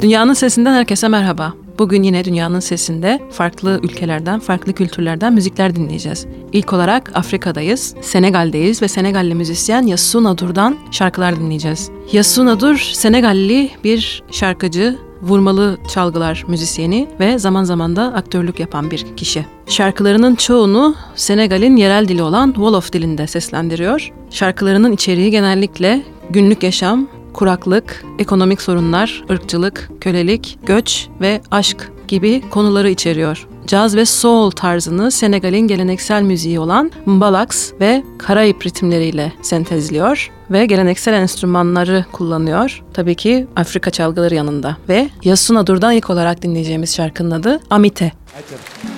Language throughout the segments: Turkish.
Dünyanın Sesinden herkese merhaba. Bugün yine Dünyanın Sesi'nde farklı ülkelerden, farklı kültürlerden müzikler dinleyeceğiz. İlk olarak Afrika'dayız, Senegal'deyiz ve Senegalli müzisyen Yassou Nadur'dan şarkılar dinleyeceğiz. Yassou Nadur, Senegalli bir şarkıcı, vurmalı çalgılar müzisyeni ve zaman zaman da aktörlük yapan bir kişi. Şarkılarının çoğunu Senegal'in yerel dili olan Wolof dilinde seslendiriyor. Şarkılarının içeriği genellikle günlük yaşam, kuraklık, ekonomik sorunlar, ırkçılık, kölelik, göç ve aşk gibi konuları içeriyor. Caz ve soul tarzını Senegal'in geleneksel müziği olan mbalax ve Karayip ritimleriyle sentezliyor ve geleneksel enstrümanları kullanıyor. Tabii ki Afrika çalgıları yanında. Ve Yasuna Dur'dan ilk olarak dinleyeceğimiz şarkının adı Amite. Hadi.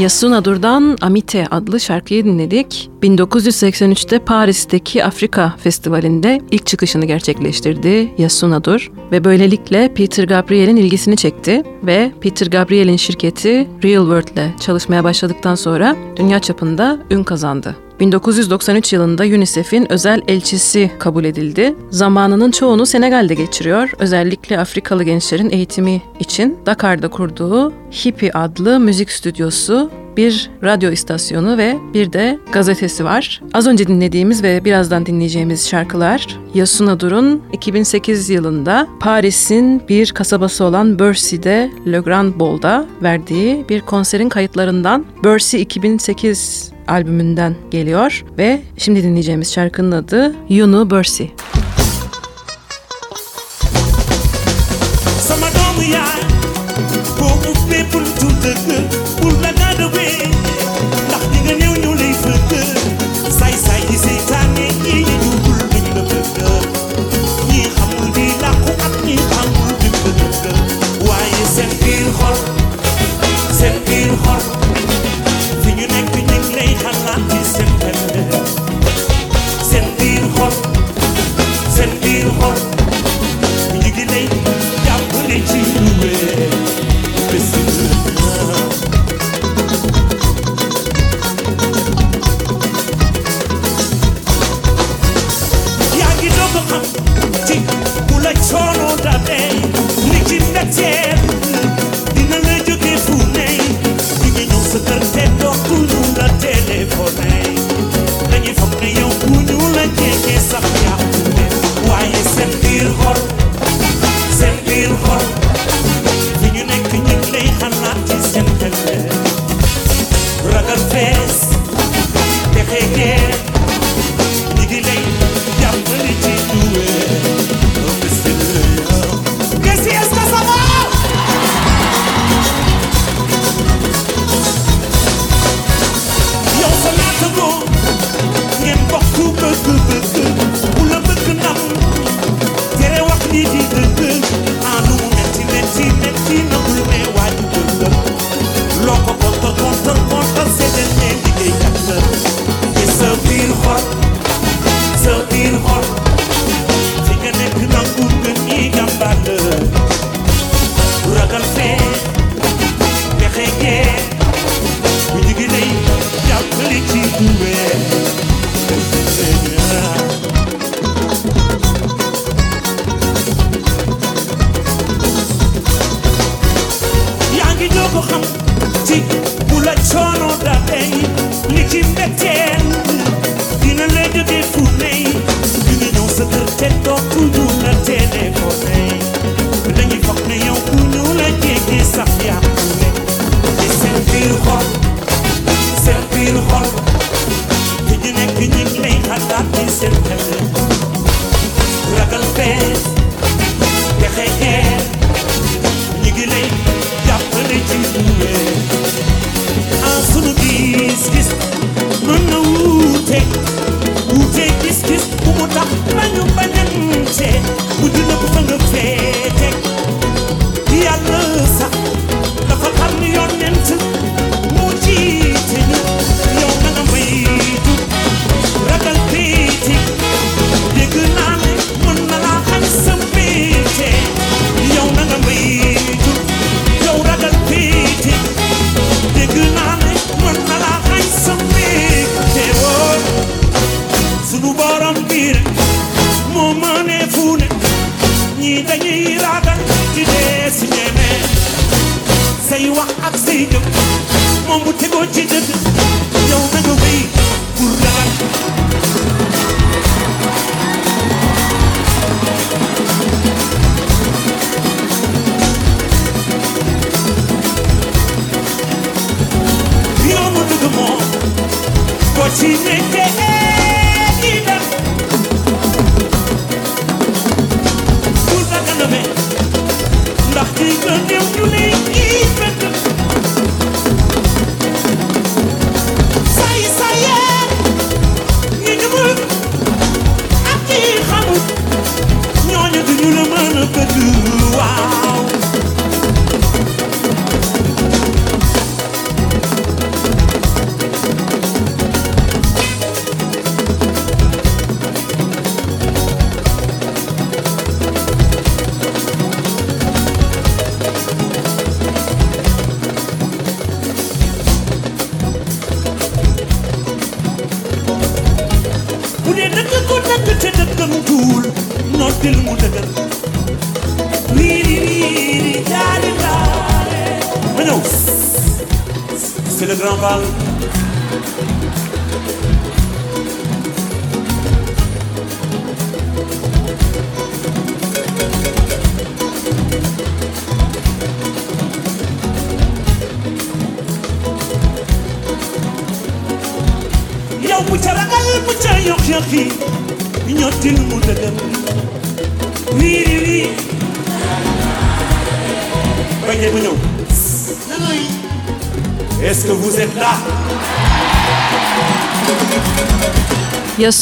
Yasuna Dur'dan Amite adlı şarkıyı dinledik. 1983'te Paris'teki Afrika Festivali'nde ilk çıkışını gerçekleştirdi Yasuna Dur ve böylelikle Peter Gabriel'in ilgisini çekti ve Peter Gabriel'in şirketi Real World ile çalışmaya başladıktan sonra dünya çapında ün kazandı. 1993 yılında UNICEF'in özel elçisi kabul edildi. Zamanının çoğunu Senegal'de geçiriyor. Özellikle Afrikalı gençlerin eğitimi için Dakar'da kurduğu Hippie adlı müzik stüdyosu bir radyo istasyonu ve bir de gazetesi var. Az önce dinlediğimiz ve birazdan dinleyeceğimiz şarkılar Yasuna Dur'un 2008 yılında Paris'in bir kasabası olan Bercy'de Le Grand Bol'da verdiği bir konserin kayıtlarından Bercy 2008 albümünden geliyor ve şimdi dinleyeceğimiz şarkının adı Yunu Bercy. Sama doomu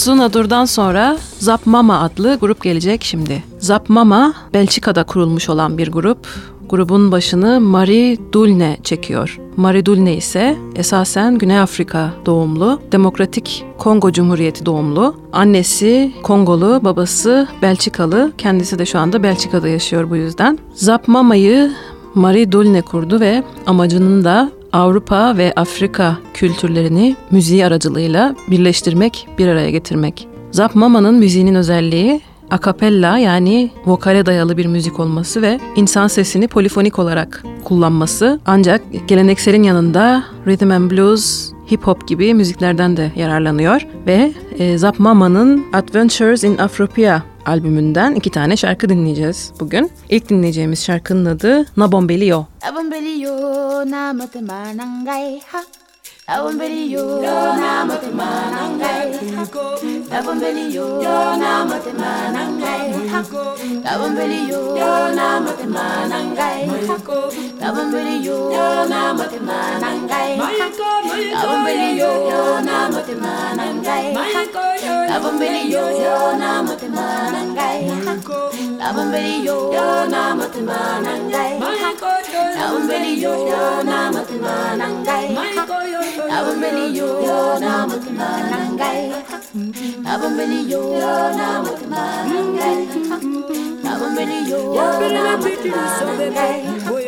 Yasun Adur'dan sonra Zap Mama adlı grup gelecek şimdi. Zap Mama, Belçika'da kurulmuş olan bir grup. Grubun başını Marie Dulne çekiyor. Marie Dulne ise esasen Güney Afrika doğumlu, Demokratik Kongo Cumhuriyeti doğumlu. Annesi Kongolu, babası Belçikalı. Kendisi de şu anda Belçika'da yaşıyor bu yüzden. Zap Mama'yı Marie Dulne kurdu ve amacının da Avrupa ve Afrika kültürlerini müziği aracılığıyla birleştirmek, bir araya getirmek. Zap Mama'nın müziğinin özelliği akapella yani vokale dayalı bir müzik olması ve insan sesini polifonik olarak kullanması. Ancak gelenekselin yanında rhythm and blues, hip hop gibi müziklerden de yararlanıyor ve e, Zap Mama'nın Adventures in Afropia albümünden iki tane şarkı dinleyeceğiz bugün. İlk dinleyeceğimiz şarkının adı Nabombelio. Abombelio na matemanangai abombeli yo na motema na ngai abombeli yo na motema na ngai abombeli yo na motema na ngai abombeli yo na motema na ngai abombeli yo na motema na ngai abombeli yo na motema na ngai Nabombeli yo na matima nangai Nabombeli yo na matima nangai Nabombeli yo na matima nangai Nabombeli yo na matima nangai Nabombeli yo na matima nangai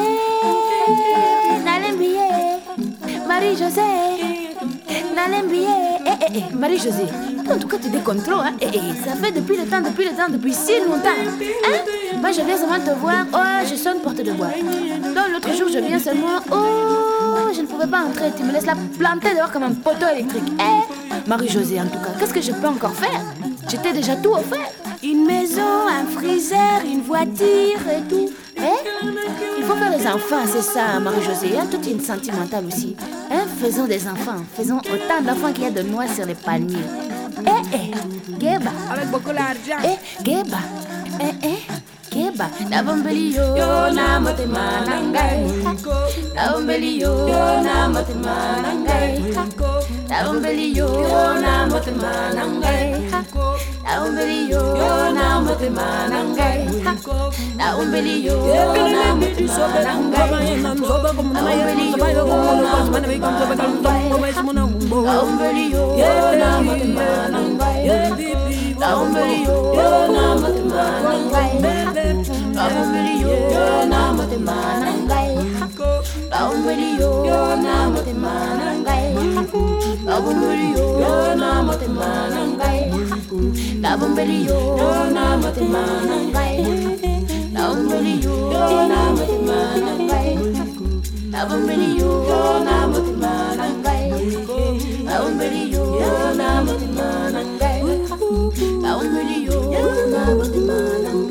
Nalembiye Marie-José Nalembiye Eh, eh, eh, Marie-José En tout cas, tu décontrôles. Hein? Ça fait depuis le temps, depuis le temps, depuis si longtemps. Hein? Moi, je viens seulement te voir. Oh, je sonne porte de bois. Donc, l'autre jour, je viens seulement. Oh, je ne pouvais pas entrer. Tu me laisses la planter dehors comme un poteau électrique. Marie-Josée, en tout cas, qu'est-ce que je peux encore faire? J'étais déjà tout offert. Une maison, un friseur, une voiture et tout. Eh? Il faut faire les enfants, c'est ça, Marie-Josée. Hein? Toi, tu es une sentimentale aussi. Hein? Faisons des enfants. Faisons autant d'enfants qu'il y a de noix sur les palmiers. Eh, eh, Geba. Avec beaucoup d'argent. Eh, Geba. Eh, eh. keba ndabombeli yo na motema na ngai ndabombeli yo na motema na ngai ndabombeli yo na motema na ngai ndabombeli yo na motema na ngai ndabombeli yo na motema na ngai ndabombeli yo na motema na ngai ndabombeli yo na motema na ngai ndabombeli yo na motema na ngai bavumbiriona mutemana ngai bavumbiriona mutemana ngai bavumbiriona mutemana ngai bavumbiriona mutemana ngai bavumbiriona mutemana ngai bavumbiriona mutemana ngai bavumbiriona mutemana ngai bavumbiriona mutemana ngai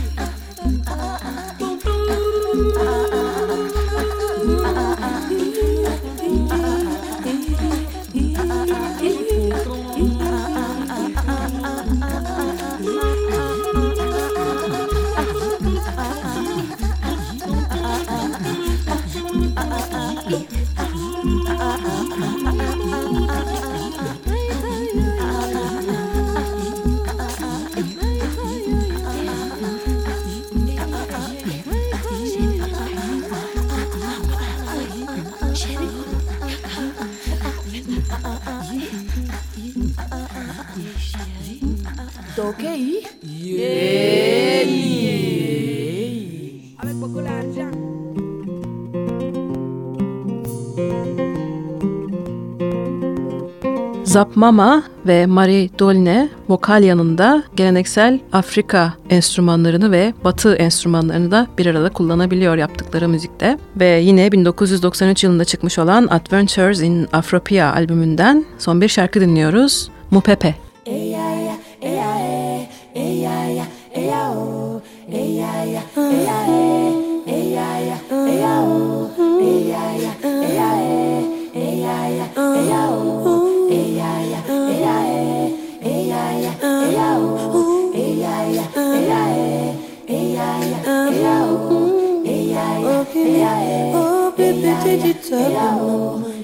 Zap Mama ve Marie Dolne vokal yanında geleneksel Afrika enstrümanlarını ve Batı enstrümanlarını da bir arada kullanabiliyor yaptıkları müzikte. Ve yine 1993 yılında çıkmış olan Adventures in Afropia albümünden son bir şarkı dinliyoruz. Mupepe. did you tell me?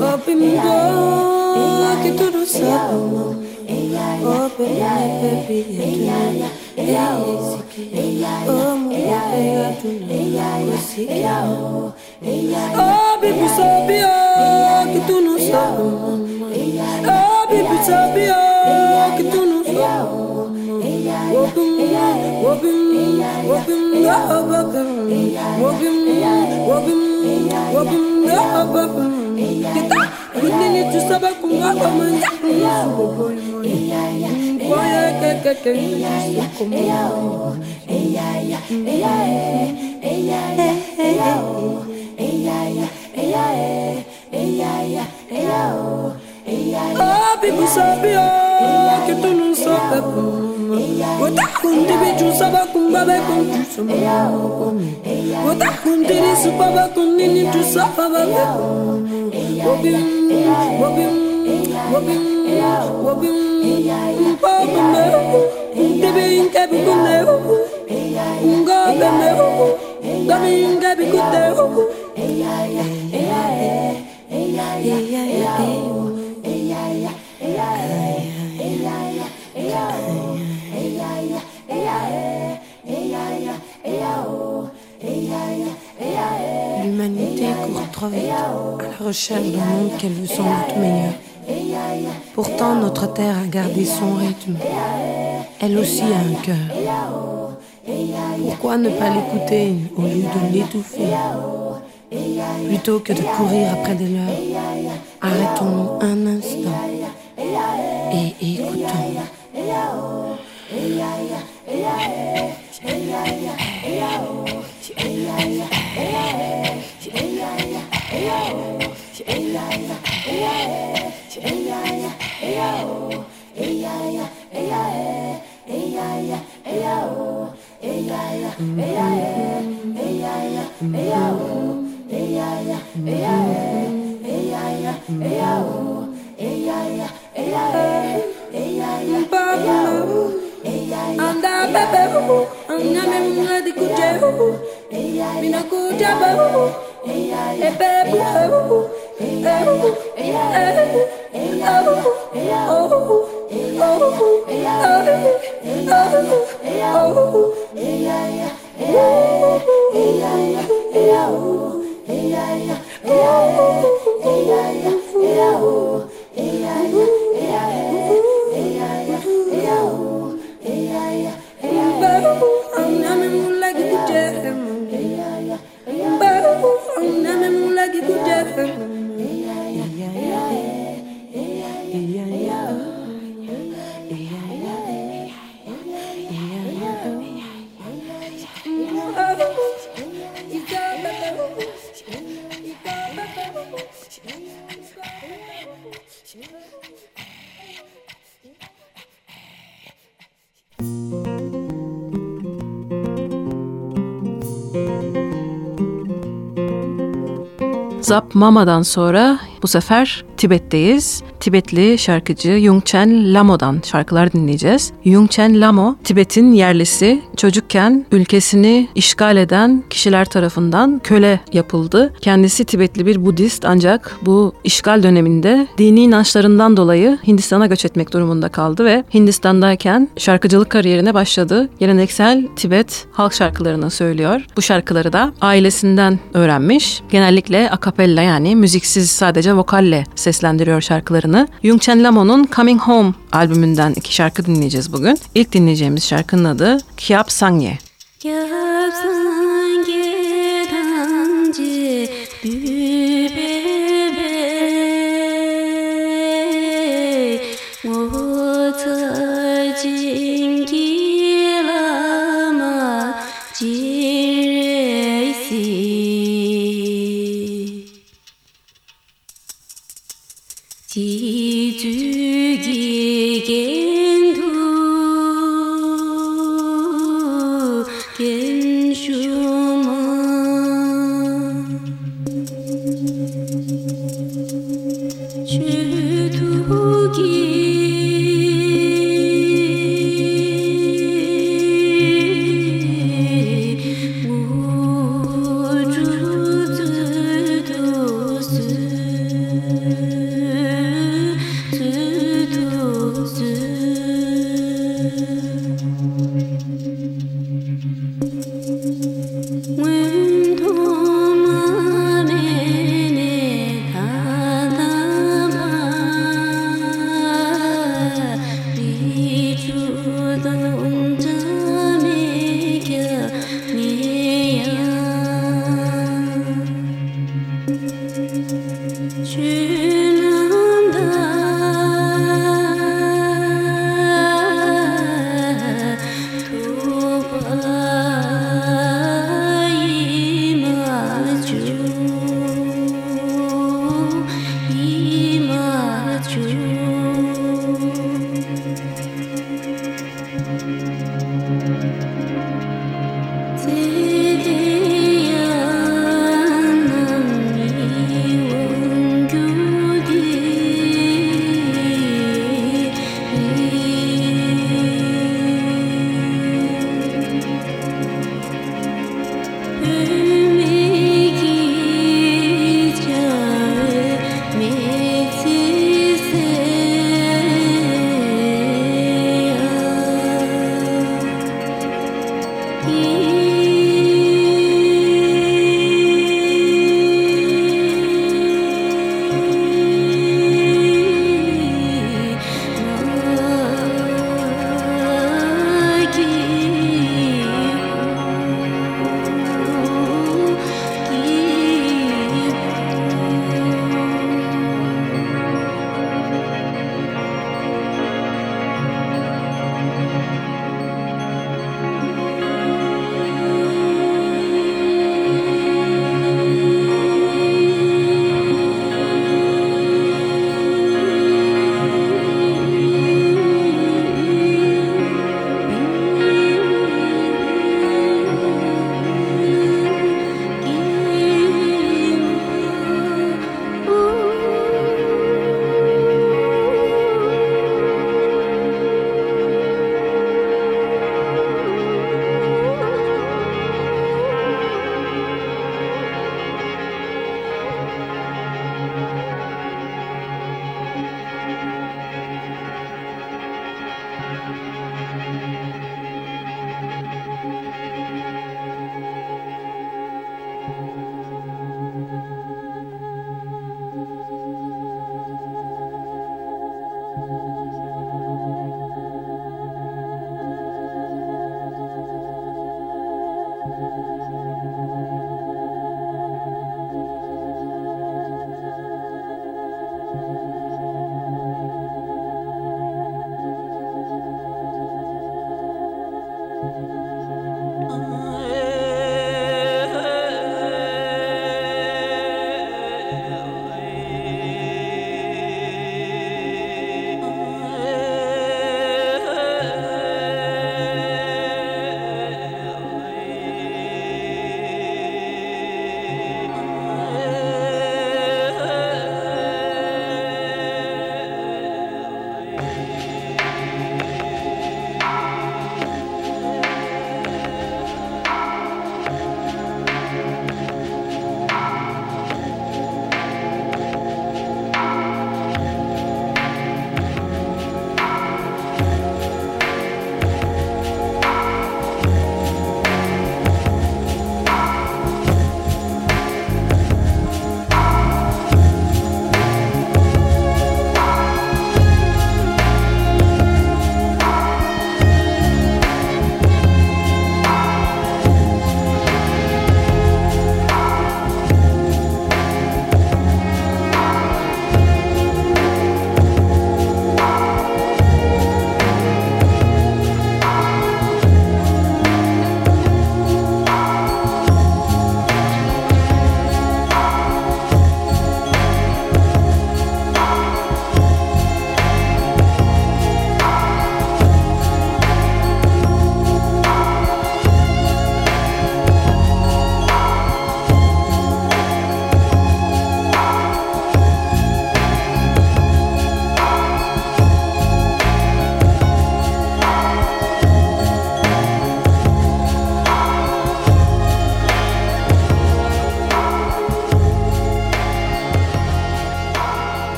Open me door, que tú lo. Open my baby, Oh, baby, so be Oh, baby, sabe, oh, que tú no. Oh, baby, sabe, oh, que tú no sabes. Open me, open me, open me, open me, open me, open. Oh, people so be oh, que tu não sou kusoma watakundi Yeah. L'humanité court trop vite à la recherche d'un monde qu'elle veut sans doute meilleur. Pourtant, notre terre a gardé son rythme. elle aussi a un cœur. Pourquoi ne pas l'écouter au lieu de l'étouffer Plutôt que de courir après des leurs, arrêtons-nous un instant et écoutons. Hey yo! Mama'dan sonra bu sefer Tibet'teyiz. Tibetli şarkıcı Yungchen Lamo'dan şarkılar dinleyeceğiz. Yungchen Lamo, Tibet'in yerlisi. Çocukken ülkesini işgal eden kişiler tarafından köle yapıldı. Kendisi Tibetli bir Budist ancak bu işgal döneminde dini inançlarından dolayı Hindistan'a göç etmek durumunda kaldı ve Hindistan'dayken şarkıcılık kariyerine başladı. Geleneksel Tibet halk şarkılarını söylüyor. Bu şarkıları da ailesinden öğrenmiş. Genellikle akapella yani müziksiz sadece vokalle seslendiriyor şarkılarını. Yungchen Lamo'nun Coming Home albümünden iki şarkı dinleyeceğiz bugün. İlk dinleyeceğimiz şarkının adı Japsangje. Japsangje.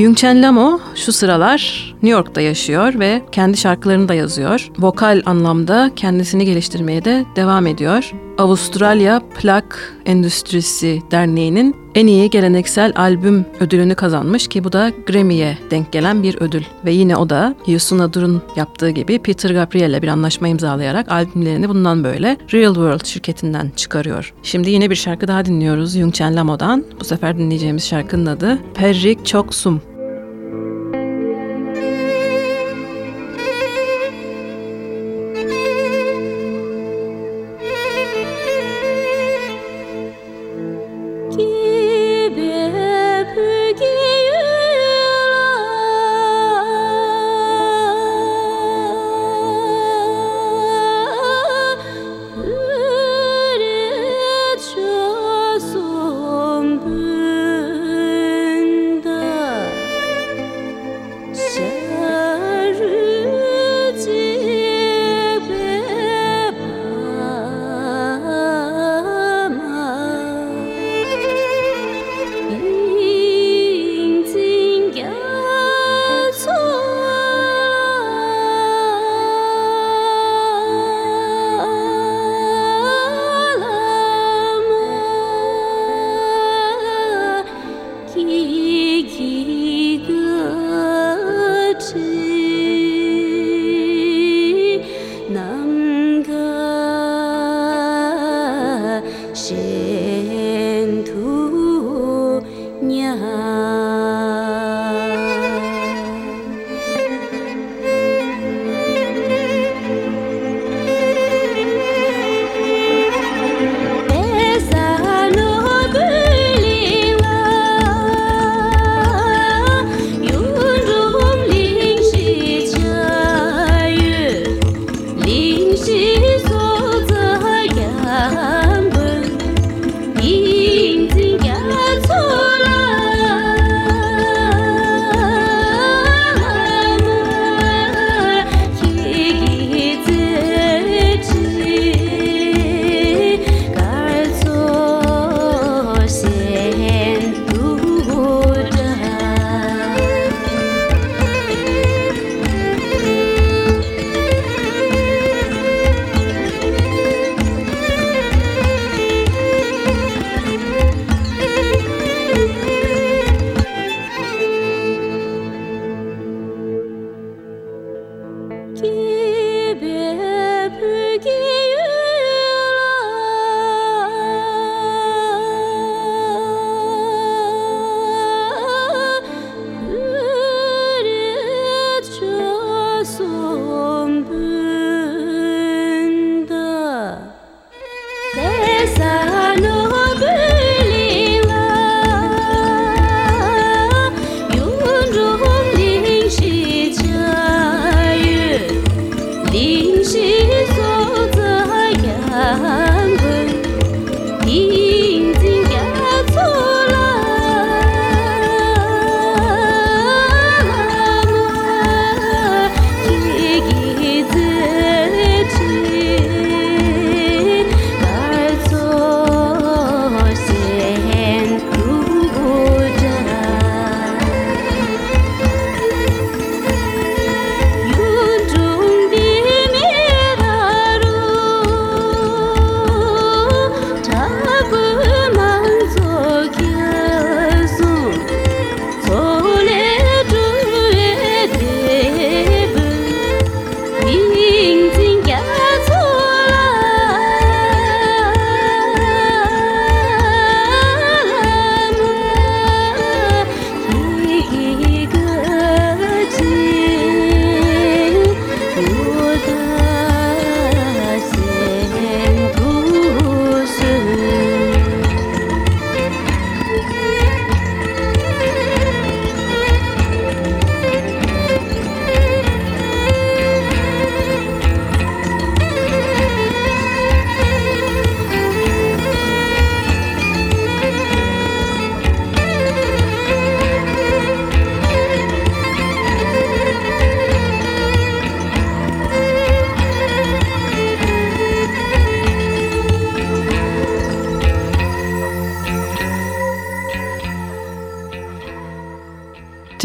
Yung-Chen Lamo şu sıralar New York'ta yaşıyor ve kendi şarkılarını da yazıyor. Vokal anlamda kendisini geliştirmeye de devam ediyor. Avustralya Plak Endüstrisi Derneği'nin en iyi geleneksel albüm ödülünü kazanmış ki bu da Grammy'ye denk gelen bir ödül. Ve yine o da Yusun Adur'un yaptığı gibi Peter Gabriel'le bir anlaşma imzalayarak albümlerini bundan böyle Real World şirketinden çıkarıyor. Şimdi yine bir şarkı daha dinliyoruz Yung Chen Lamo'dan. Bu sefer dinleyeceğimiz şarkının adı Perrik Çok Sum. 别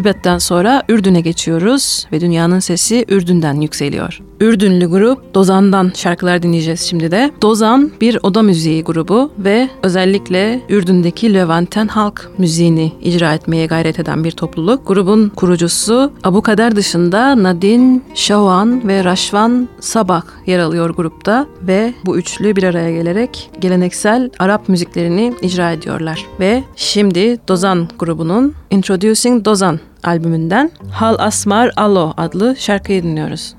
Tibet'ten sonra Ürdün'e geçiyoruz ve dünyanın sesi Ürdün'den yükseliyor. Ürdünlü grup Dozan'dan şarkılar dinleyeceğiz şimdi de. Dozan bir oda müziği grubu ve özellikle Ürdün'deki Levanten halk müziğini icra etmeye gayret eden bir topluluk. Grubun kurucusu Abu Kader dışında Nadine, Şavan ve Raşvan Sabah yer alıyor grupta ve bu üçlü bir araya gelerek geleneksel Arap müziklerini icra ediyorlar. Ve şimdi Dozan grubunun Introducing Dozan albümünden Hal Asmar Alo adlı şarkıyı dinliyoruz.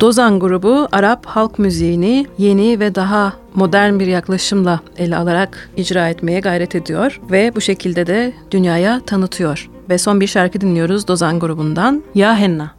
Dozan grubu Arap halk müziğini yeni ve daha modern bir yaklaşımla ele alarak icra etmeye gayret ediyor ve bu şekilde de dünyaya tanıtıyor. Ve son bir şarkı dinliyoruz Dozan grubundan Ya Henna.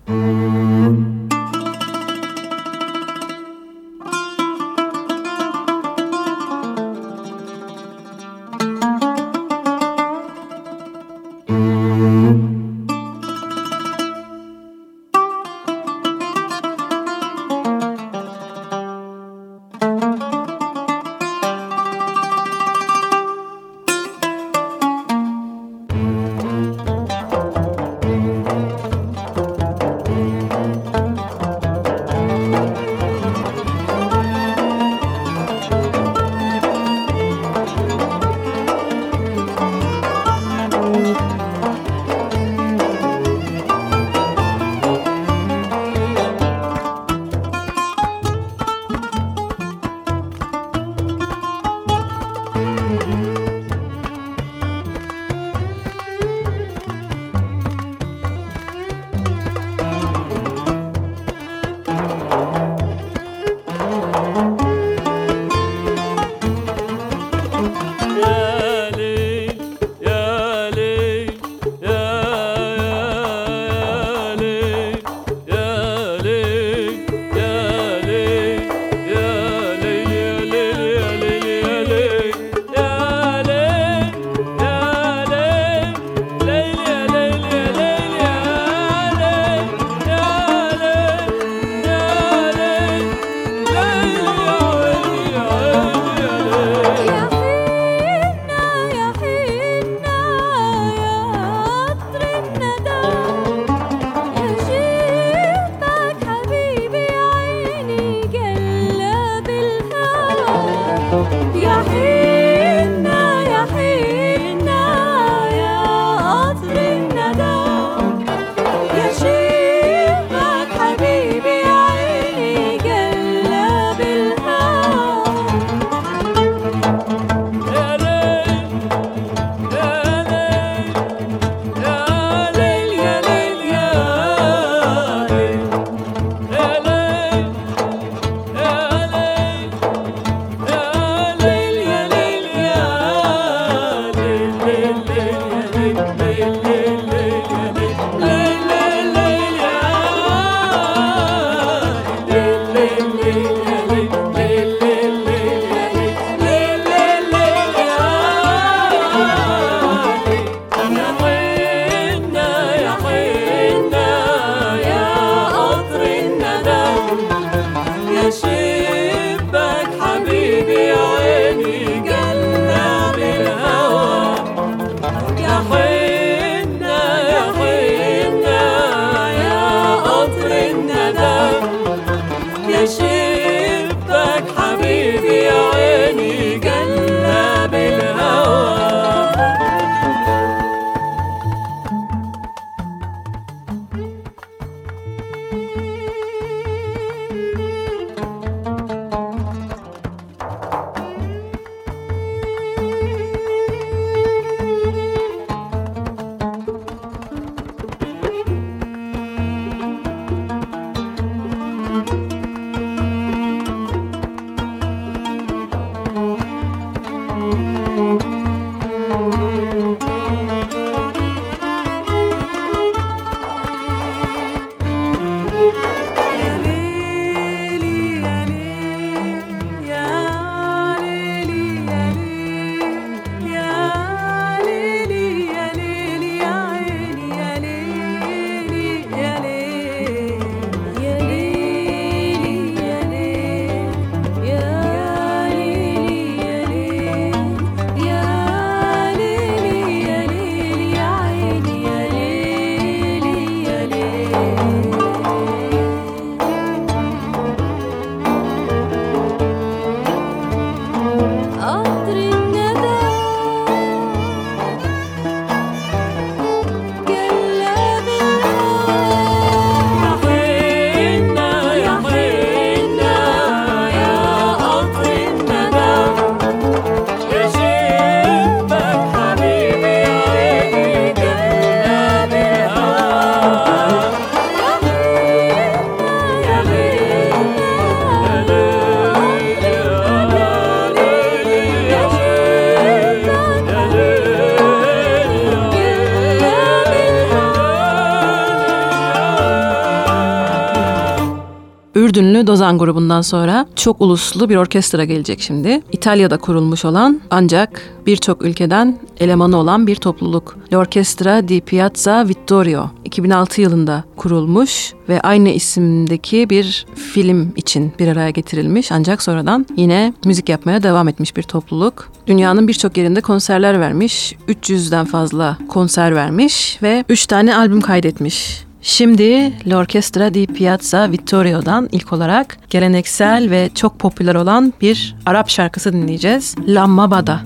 Ürdünlü Dozan grubundan sonra çok uluslu bir orkestra gelecek şimdi. İtalya'da kurulmuş olan ancak birçok ülkeden elemanı olan bir topluluk. L'Orchestra di Piazza Vittorio 2006 yılında kurulmuş ve aynı isimdeki bir film için bir araya getirilmiş ancak sonradan yine müzik yapmaya devam etmiş bir topluluk. Dünyanın birçok yerinde konserler vermiş, 300'den fazla konser vermiş ve 3 tane albüm kaydetmiş. Şimdi L'Orchestra di Piazza Vittorio'dan ilk olarak geleneksel ve çok popüler olan bir Arap şarkısı dinleyeceğiz. Lamma Bada.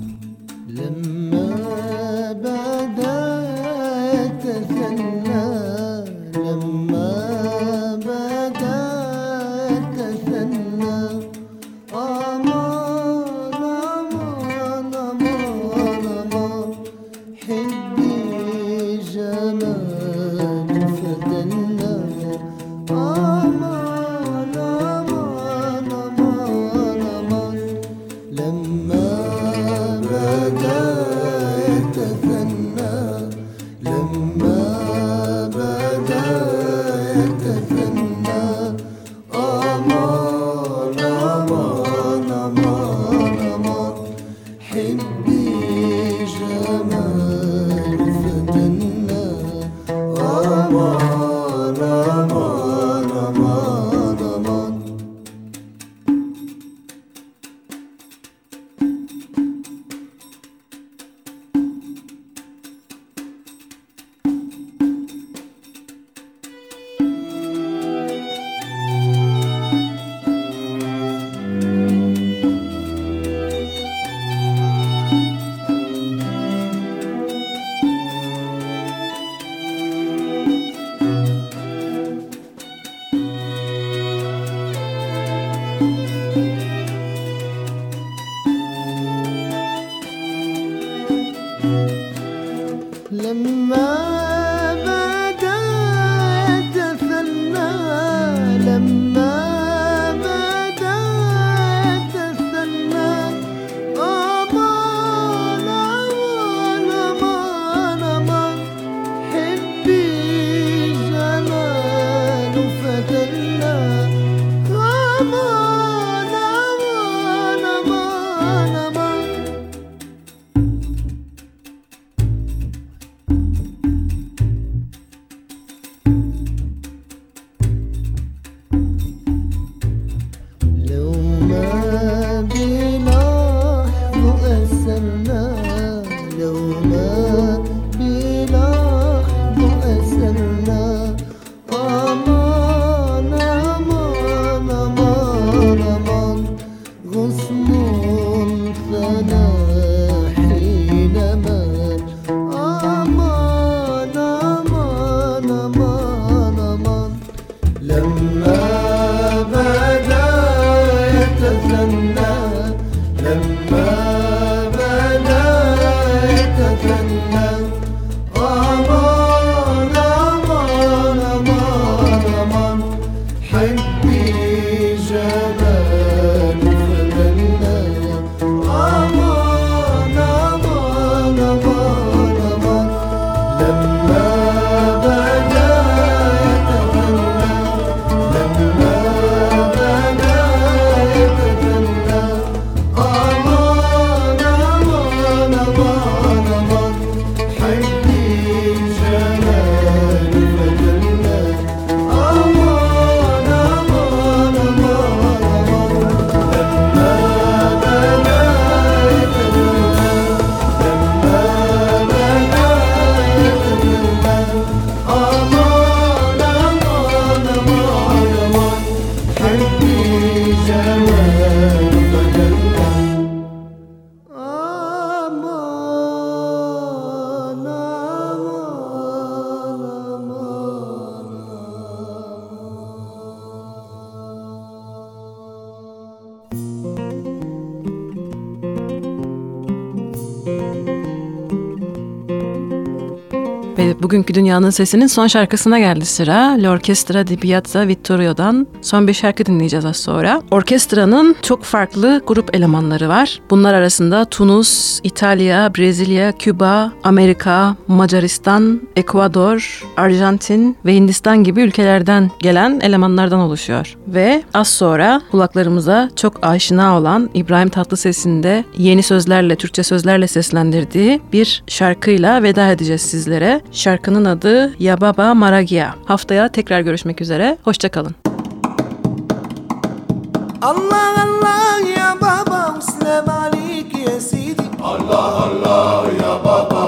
bugünkü Dünya'nın Sesi'nin son şarkısına geldi sıra. L'Orchestra di Piazza Vittorio'dan son bir şarkı dinleyeceğiz az sonra. Orkestranın çok farklı grup elemanları var. Bunlar arasında Tunus, İtalya, Brezilya, Küba, Amerika, Macaristan, Ekvador, Arjantin ve Hindistan gibi ülkelerden gelen elemanlardan oluşuyor. Ve az sonra kulaklarımıza çok aşina olan İbrahim Tatlıses'in de yeni sözlerle, Türkçe sözlerle seslendirdiği bir şarkıyla veda edeceğiz sizlere. Şarkının şarkının adı Yababa Maragia. Haftaya tekrar görüşmek üzere. Hoşçakalın. Allah Allah ya baba usle malik ya Allah Allah ya baba